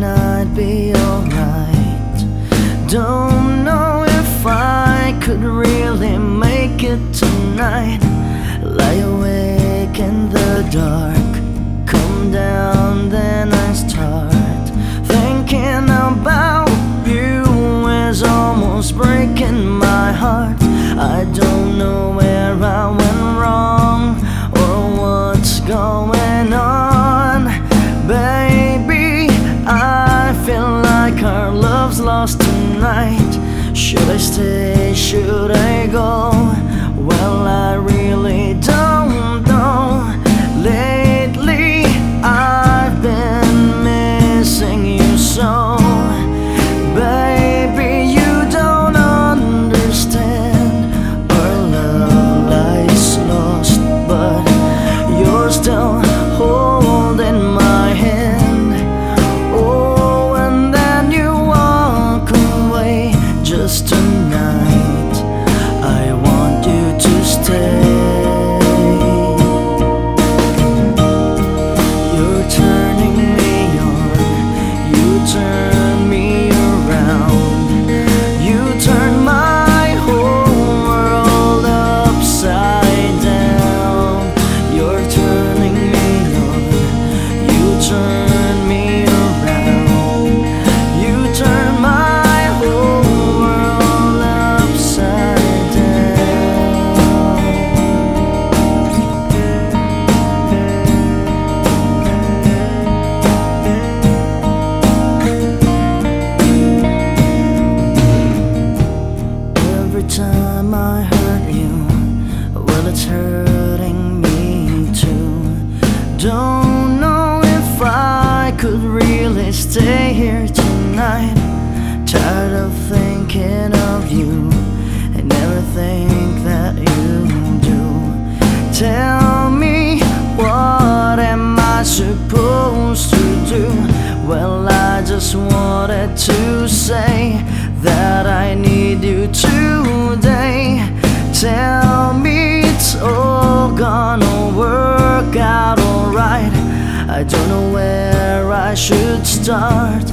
and I'd be alright. Don't know if I could really make it tonight. Lie awake in the dark, come down, then I start thinking about you. Is almost breaking my heart. I don't. lost tonight? Should I stay? Should I go? Well, I really. supposed to do? Well, I just wanted to say that I need you today. Tell me it's all gonna work out alright. I don't know where I should start.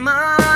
my